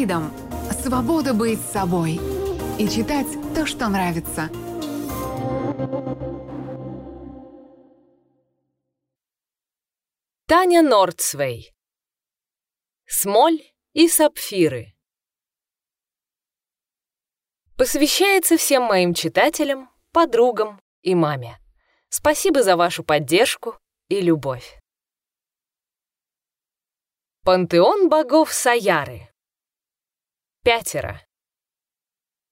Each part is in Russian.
Фридом — свобода быть собой и читать то, что нравится. Таня Нордсвей. Смоль и сапфиры. Посвящается всем моим читателям, подругам и маме. Спасибо за вашу поддержку и любовь. Пантеон богов Саяры. Пятеро.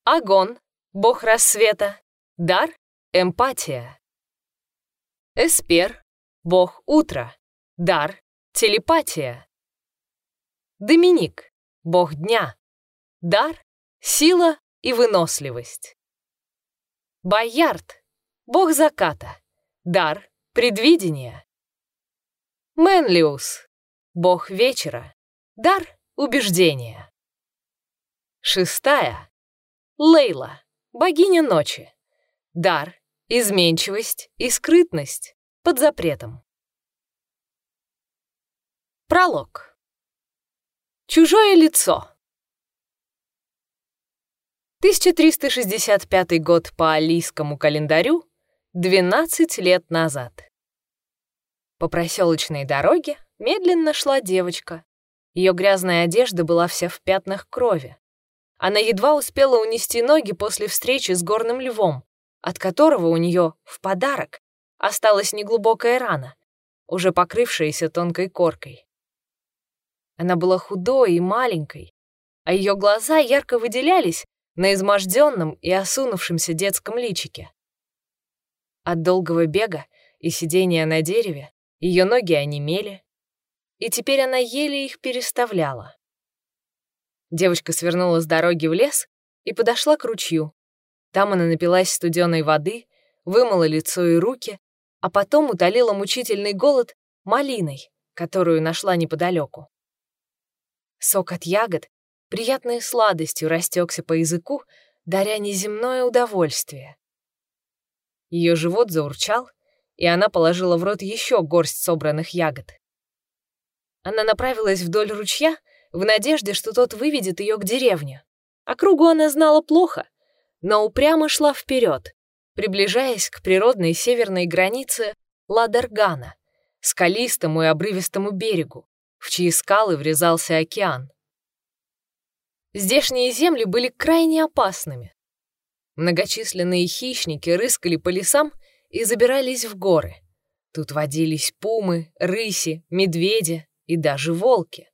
Агон, бог рассвета. Дар — эмпатия. Эспер, бог утра. Дар — телепатия. Доминик, бог дня. Дар — сила и выносливость. Боярд, бог заката. Дар — предвидение. Менлиус, бог вечера. Дар — убеждения. Шестая. Лейла, богиня ночи. Дар, изменчивость и скрытность под запретом. Пролог. Чужое лицо. 1365 год по алийскому календарю, 12 лет назад. По проселочной дороге медленно шла девочка. Ее грязная одежда была вся в пятнах крови. Она едва успела унести ноги после встречи с горным львом, от которого у нее в подарок осталась неглубокая рана, уже покрывшаяся тонкой коркой. Она была худой и маленькой, а ее глаза ярко выделялись на изможденном и осунувшемся детском личике. От долгого бега и сидения на дереве ее ноги онемели, и теперь она еле их переставляла. Девочка свернула с дороги в лес и подошла к ручью. Там она напилась студеной воды, вымыла лицо и руки, а потом утолила мучительный голод малиной, которую нашла неподалеку. Сок от ягод приятной сладостью растекся по языку, даря неземное удовольствие. Ее живот заурчал, и она положила в рот еще горсть собранных ягод. Она направилась вдоль ручья в надежде, что тот выведет ее к деревне. Округу она знала плохо, но упрямо шла вперед, приближаясь к природной северной границе Ладаргана, скалистому и обрывистому берегу, в чьи скалы врезался океан. Здешние земли были крайне опасными. Многочисленные хищники рыскали по лесам и забирались в горы. Тут водились пумы, рыси, медведи и даже волки.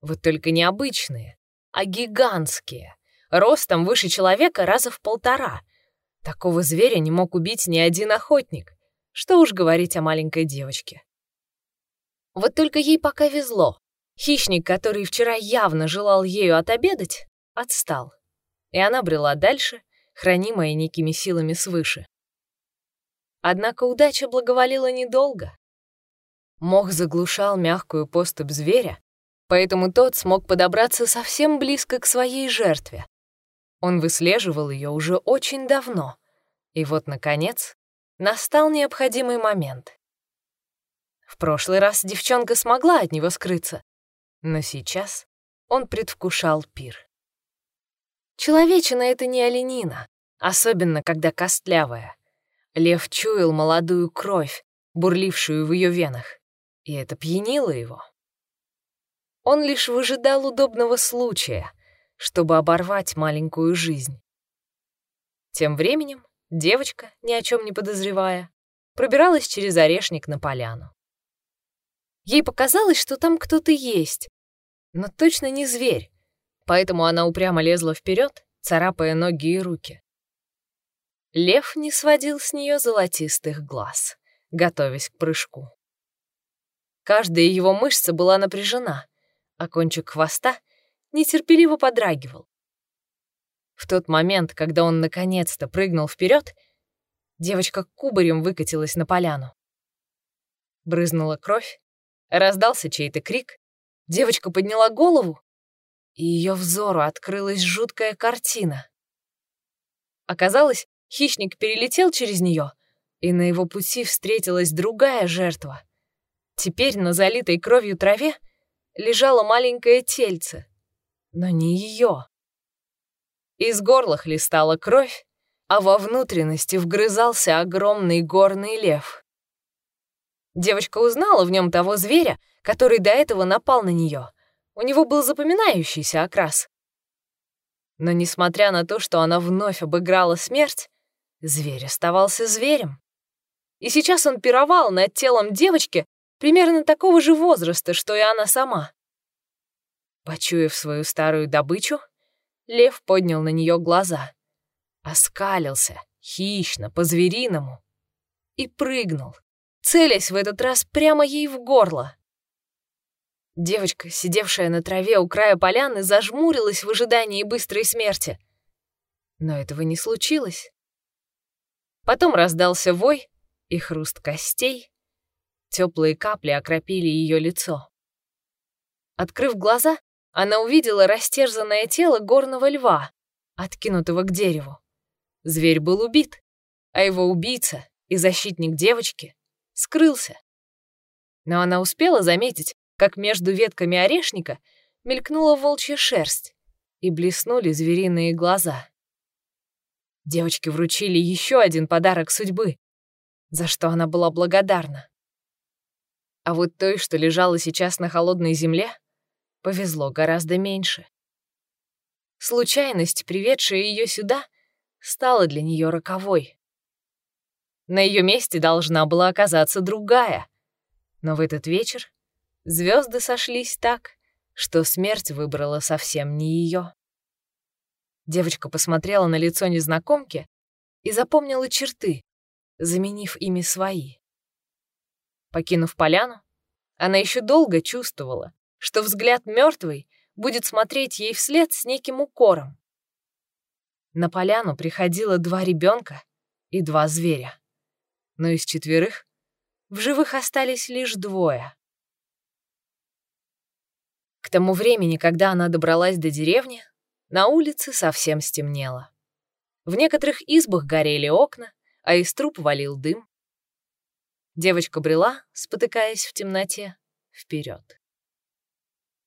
Вот только не обычные, а гигантские, ростом выше человека раза в полтора. Такого зверя не мог убить ни один охотник. Что уж говорить о маленькой девочке. Вот только ей пока везло. Хищник, который вчера явно желал ею отобедать, отстал. И она брела дальше, хранимая некими силами свыше. Однако удача благоволила недолго. Мох заглушал мягкую поступь зверя, поэтому тот смог подобраться совсем близко к своей жертве. Он выслеживал ее уже очень давно, и вот, наконец, настал необходимый момент. В прошлый раз девчонка смогла от него скрыться, но сейчас он предвкушал пир. Человечина — это не оленина, особенно когда костлявая. Лев чуял молодую кровь, бурлившую в ее венах, и это пьянило его. Он лишь выжидал удобного случая, чтобы оборвать маленькую жизнь. Тем временем девочка, ни о чем не подозревая, пробиралась через орешник на поляну. Ей показалось, что там кто-то есть, но точно не зверь, поэтому она упрямо лезла вперед, царапая ноги и руки. Лев не сводил с нее золотистых глаз, готовясь к прыжку. Каждая его мышца была напряжена, а кончик хвоста нетерпеливо подрагивал. В тот момент, когда он наконец-то прыгнул вперед, девочка кубарем выкатилась на поляну. Брызнула кровь, Раздался чей-то крик. Девочка подняла голову, и ее взору открылась жуткая картина. Оказалось, хищник перелетел через нее, и на его пути встретилась другая жертва. Теперь на залитой кровью траве лежало маленькое тельце. но не ее. Из горла хлестала кровь, а во внутренности вгрызался огромный горный лев. Девочка узнала в нем того зверя, который до этого напал на нее. У него был запоминающийся окрас. Но несмотря на то, что она вновь обыграла смерть, зверь оставался зверем. И сейчас он пировал над телом девочки примерно такого же возраста, что и она сама. Почуяв свою старую добычу, лев поднял на нее глаза, оскалился, хищно, по-звериному, и прыгнул, целясь в этот раз прямо ей в горло. Девочка, сидевшая на траве у края поляны, зажмурилась в ожидании быстрой смерти. Но этого не случилось. Потом раздался вой и хруст костей. Теплые капли окропили ее лицо. Открыв глаза, она увидела растерзанное тело горного льва, откинутого к дереву. Зверь был убит, а его убийца и защитник девочки скрылся. Но она успела заметить, как между ветками орешника мелькнула волчья шерсть и блеснули звериные глаза. Девочке вручили еще один подарок судьбы, за что она была благодарна. А вот той, что лежала сейчас на холодной земле, повезло гораздо меньше. Случайность, приведшая ее сюда, стала для нее роковой. На ее месте должна была оказаться другая, но в этот вечер звезды сошлись так, что смерть выбрала совсем не ее. Девочка посмотрела на лицо незнакомки и запомнила черты, заменив ими свои. Покинув поляну, она еще долго чувствовала, что взгляд мертвый будет смотреть ей вслед с неким укором. На поляну приходило два ребенка и два зверя. Но из четверых в живых остались лишь двое. К тому времени, когда она добралась до деревни, на улице совсем стемнело. В некоторых избах горели окна, а из труб валил дым. Девочка брела, спотыкаясь в темноте, вперед.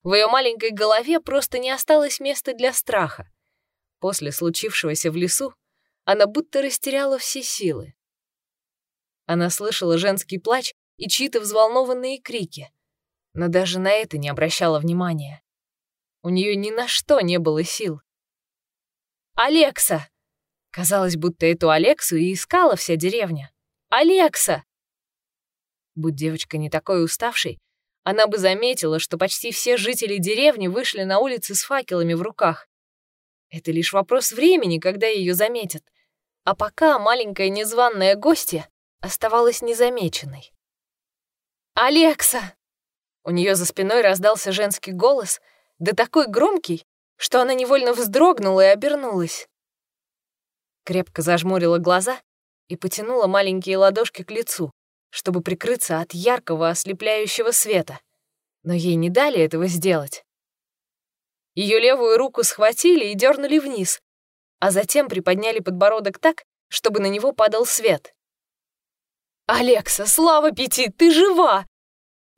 В ее маленькой голове просто не осталось места для страха. После случившегося в лесу она будто растеряла все силы. Она слышала женский плач и чьи-то взволнованные крики, но даже на это не обращала внимания. У нее ни на что не было сил. «Алекса!» Казалось, будто эту Алексу и искала вся деревня. «Алекса!» Будь девочка не такой уставшей, она бы заметила, что почти все жители деревни вышли на улицы с факелами в руках. Это лишь вопрос времени, когда ее заметят. А пока маленькая незваная гостья оставалась незамеченной. «Алекса!» У нее за спиной раздался женский голос, да такой громкий, что она невольно вздрогнула и обернулась. Крепко зажмурила глаза и потянула маленькие ладошки к лицу чтобы прикрыться от яркого ослепляющего света. Но ей не дали этого сделать. Ее левую руку схватили и дернули вниз, а затем приподняли подбородок так, чтобы на него падал свет. «Алекса, слава пяти, ты жива!»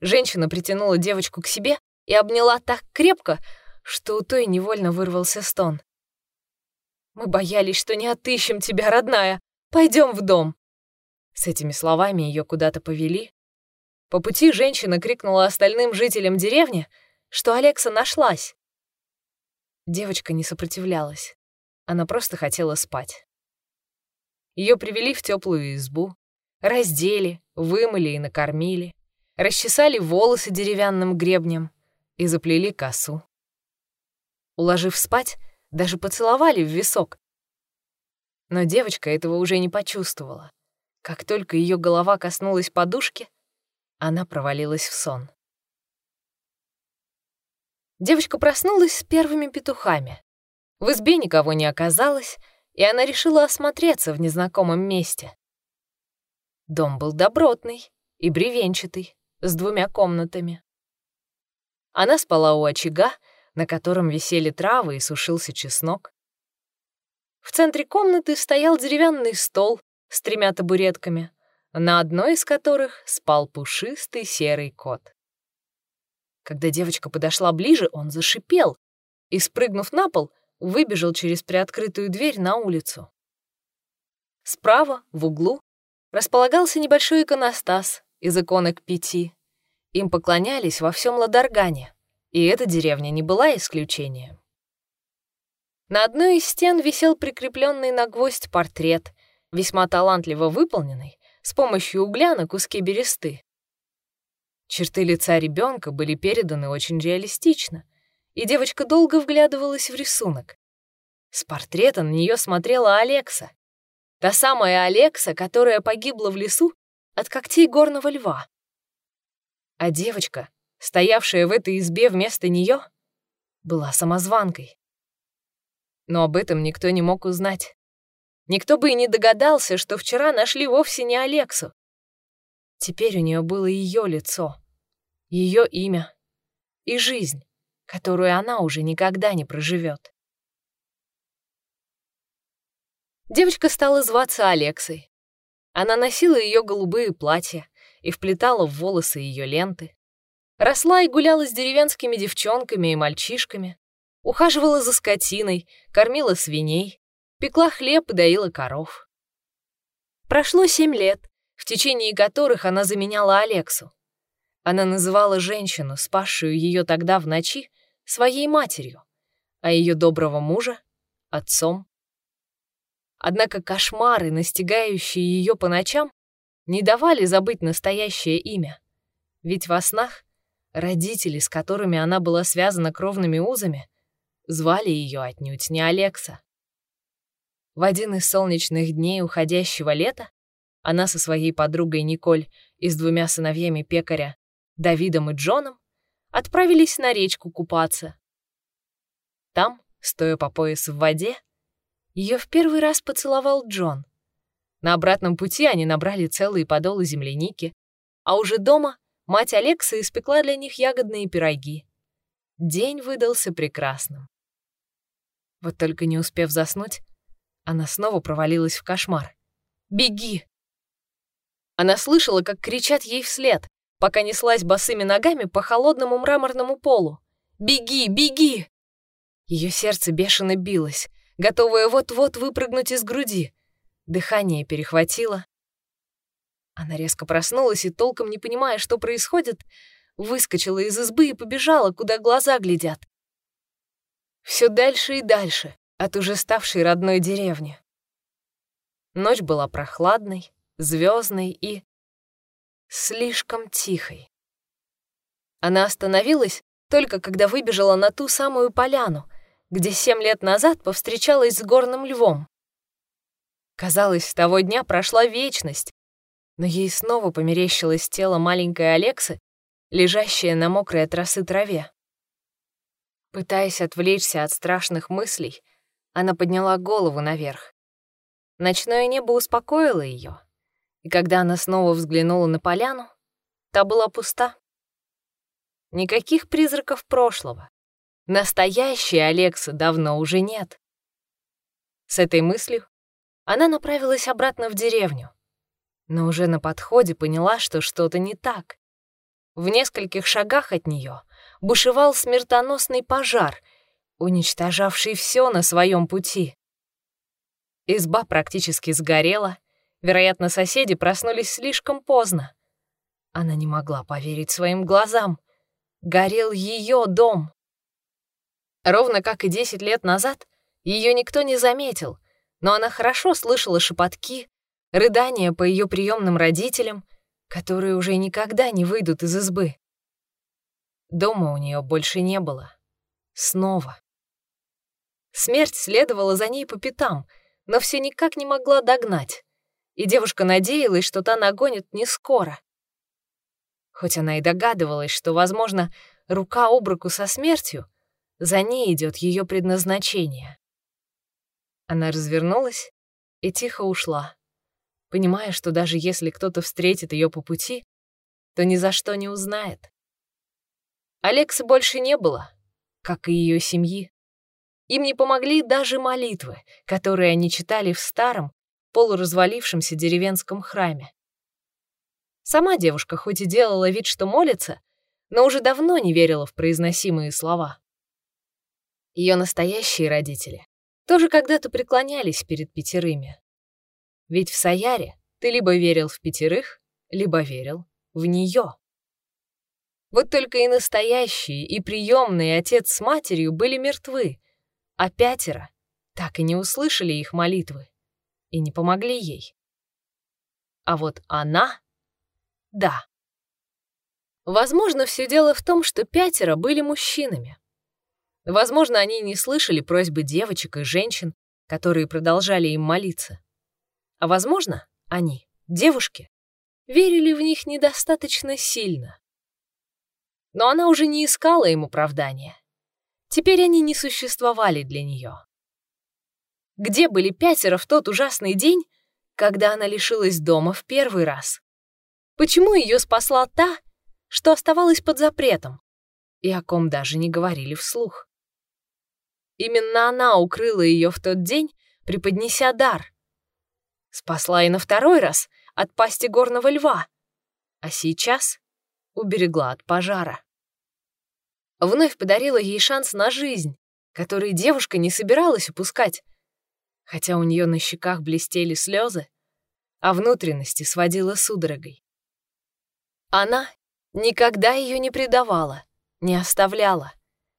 Женщина притянула девочку к себе и обняла так крепко, что у той невольно вырвался стон. «Мы боялись, что не отыщем тебя, родная. Пойдем в дом». С этими словами ее куда-то повели. По пути женщина крикнула остальным жителям деревни, что Алекса нашлась. Девочка не сопротивлялась. Она просто хотела спать. Ее привели в теплую избу, раздели, вымыли и накормили, расчесали волосы деревянным гребнем и заплели косу. Уложив спать, даже поцеловали в висок. Но девочка этого уже не почувствовала. Как только ее голова коснулась подушки, она провалилась в сон. Девочка проснулась с первыми петухами. В избе никого не оказалось, и она решила осмотреться в незнакомом месте. Дом был добротный и бревенчатый, с двумя комнатами. Она спала у очага, на котором висели травы и сушился чеснок. В центре комнаты стоял деревянный стол с тремя табуретками, на одной из которых спал пушистый серый кот. Когда девочка подошла ближе, он зашипел, и, спрыгнув на пол, выбежал через приоткрытую дверь на улицу. Справа, в углу, располагался небольшой иконостас из иконок пяти. Им поклонялись во всем Ладаргане, и эта деревня не была исключением. На одной из стен висел прикрепленный на гвоздь портрет, весьма талантливо выполненный, с помощью угля на куске бересты. Черты лица ребенка были переданы очень реалистично, и девочка долго вглядывалась в рисунок. С портрета на нее смотрела Алекса. Та самая Алекса, которая погибла в лесу от когтей горного льва. А девочка, стоявшая в этой избе вместо нее, была самозванкой. Но об этом никто не мог узнать. Никто бы и не догадался, что вчера нашли вовсе не Алексу. Теперь у нее было ее лицо, ее имя и жизнь, которую она уже никогда не проживет. Девочка стала зваться Алексой. Она носила ее голубые платья и вплетала в волосы ее ленты. Росла и гуляла с деревенскими девчонками и мальчишками, ухаживала за скотиной, кормила свиней, пекла хлеб и доила коров. Прошло семь лет, в течение которых она заменяла Алексу. Она называла женщину, спасшую ее тогда в ночи, своей матерью, а ее доброго мужа — отцом. Однако кошмары, настигающие ее по ночам, не давали забыть настоящее имя. Ведь во снах родители, с которыми она была связана кровными узами, звали ее отнюдь не Алекса. В один из солнечных дней уходящего лета она со своей подругой Николь и с двумя сыновьями пекаря, Давидом и Джоном, отправились на речку купаться. Там, стоя по пояс в воде, ее в первый раз поцеловал Джон. На обратном пути они набрали целые подолы земляники, а уже дома мать Алекса испекла для них ягодные пироги. День выдался прекрасным. Вот только не успев заснуть, она снова провалилась в кошмар. «Беги!» Она слышала, как кричат ей вслед, пока неслась босыми ногами по холодному мраморному полу. «Беги! Беги!» Ее сердце бешено билось, готовое вот-вот выпрыгнуть из груди. Дыхание перехватило. Она резко проснулась и, толком не понимая, что происходит, выскочила из избы и побежала, куда глаза глядят. Все дальше и дальше от уже ставшей родной деревни. Ночь была прохладной, звездной и слишком тихой. Она остановилась только когда выбежала на ту самую поляну, где семь лет назад повстречалась с горным львом. Казалось, с того дня прошла вечность, но ей снова померещилось тело маленькой Алексы, лежащее на мокрой от росы траве. Пытаясь отвлечься от страшных мыслей, она подняла голову наверх. Ночное небо успокоило ее, и когда она снова взглянула на поляну, та была пуста. Никаких призраков прошлого. Настоящей Алексы давно уже нет. С этой мыслью она направилась обратно в деревню, но уже на подходе поняла, что что-то не так. В нескольких шагах от нее бушевал смертоносный пожар, уничтожавший все на своем пути. Изба практически сгорела, вероятно, соседи проснулись слишком поздно. Она не могла поверить своим глазам. Горел ее дом. Ровно как и 10 лет назад, ее никто не заметил, но она хорошо слышала шепотки, рыдания по ее приемным родителям, которые уже никогда не выйдут из избы. Дома у нее больше не было. Снова. Смерть следовала за ней по пятам, но все никак не могла догнать, и девушка надеялась, что та нагонит не скоро. Хоть она и догадывалась, что, возможно, рука об руку со смертью за ней идет ее предназначение. Она развернулась и тихо ушла, понимая, что даже если кто-то встретит ее по пути, то ни за что не узнает. Алекса больше не было, как и ее семьи. Им не помогли даже молитвы, которые они читали в старом, полуразвалившемся деревенском храме. Сама девушка хоть и делала вид, что молится, но уже давно не верила в произносимые слова. Ее настоящие родители тоже когда-то преклонялись перед пятерыми. Ведь в Саяре ты либо верил в пятерых, либо верил в нее. Вот только и настоящие, и приемные отец с матерью были мертвы, а пятеро так и не услышали их молитвы и не помогли ей. А вот она — да. Возможно, все дело в том, что пятеро были мужчинами. Возможно, они не слышали просьбы девочек и женщин, которые продолжали им молиться. А возможно, они, девушки, верили в них недостаточно сильно. Но она уже не искала им оправдания. Теперь они не существовали для нее. Где были пятеро в тот ужасный день, когда она лишилась дома в первый раз? Почему ее спасла та, что оставалась под запретом, и о ком даже не говорили вслух? Именно она укрыла ее в тот день, преподнеся дар. Спасла и на второй раз от пасти горного льва, а сейчас уберегла от пожара. Вновь подарила ей шанс на жизнь, который девушка не собиралась упускать, хотя у нее на щеках блестели слезы, а внутренности сводила судорогой. Она никогда ее не предавала, не оставляла,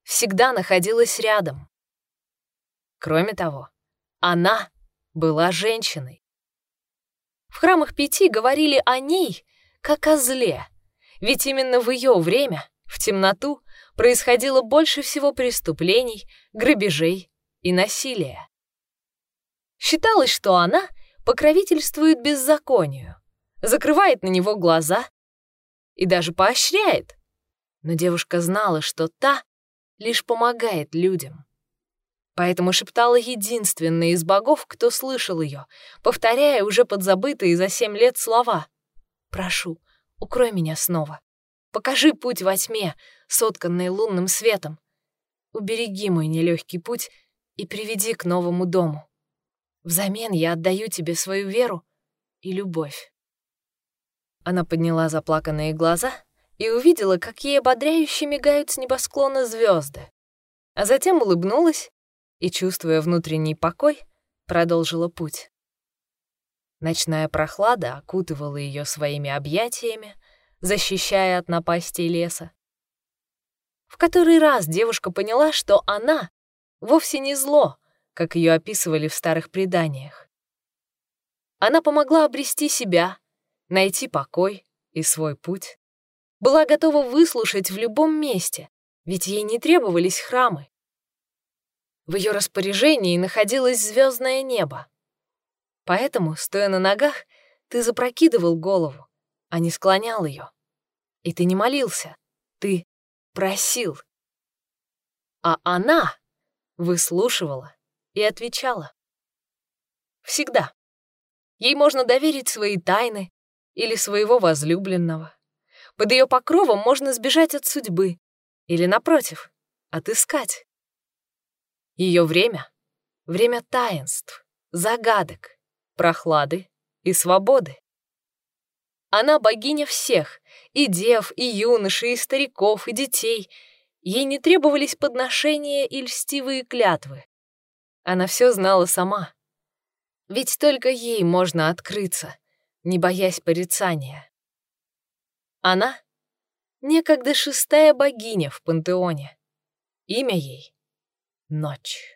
всегда находилась рядом. Кроме того, она была женщиной. В храмах Пяти говорили о ней как о зле, ведь именно в ее время, в темноту, происходило больше всего преступлений, грабежей и насилия. Считалось, что она покровительствует беззаконию, закрывает на него глаза и даже поощряет. Но девушка знала, что та лишь помогает людям. Поэтому шептала единственная из богов, кто слышал ее, повторяя уже подзабытые за семь лет слова. «Прошу, укрой меня снова. Покажи путь во тьме, сотканный лунным светом. Убереги мой нелегкий путь и приведи к новому дому». Взамен я отдаю тебе свою веру и любовь. Она подняла заплаканные глаза и увидела, как ей ободряюще мигают с небосклона звезды, а затем улыбнулась и, чувствуя внутренний покой, продолжила путь. Ночная прохлада окутывала ее своими объятиями, защищая от напастей леса. В который раз девушка поняла, что она вовсе не зло, как ее описывали в старых преданиях. Она помогла обрести себя, найти покой и свой путь. Была готова выслушать в любом месте, ведь ей не требовались храмы. В ее распоряжении находилось звездное небо. Поэтому, стоя на ногах, ты запрокидывал голову, а не склонял ее. И ты не молился, ты просил. А она выслушивала и отвечала. Всегда. Ей можно доверить свои тайны или своего возлюбленного. Под ее покровом можно сбежать от судьбы или, напротив, отыскать. Ее время — время таинств, загадок, прохлады и свободы. Она богиня всех, и дев, и юношей, и стариков, и детей. Ей не требовались подношения и льстивые клятвы. Она все знала сама. Ведь только ей можно открыться, не боясь порицания. Она — некогда шестая богиня в пантеоне. Имя ей — Ночь.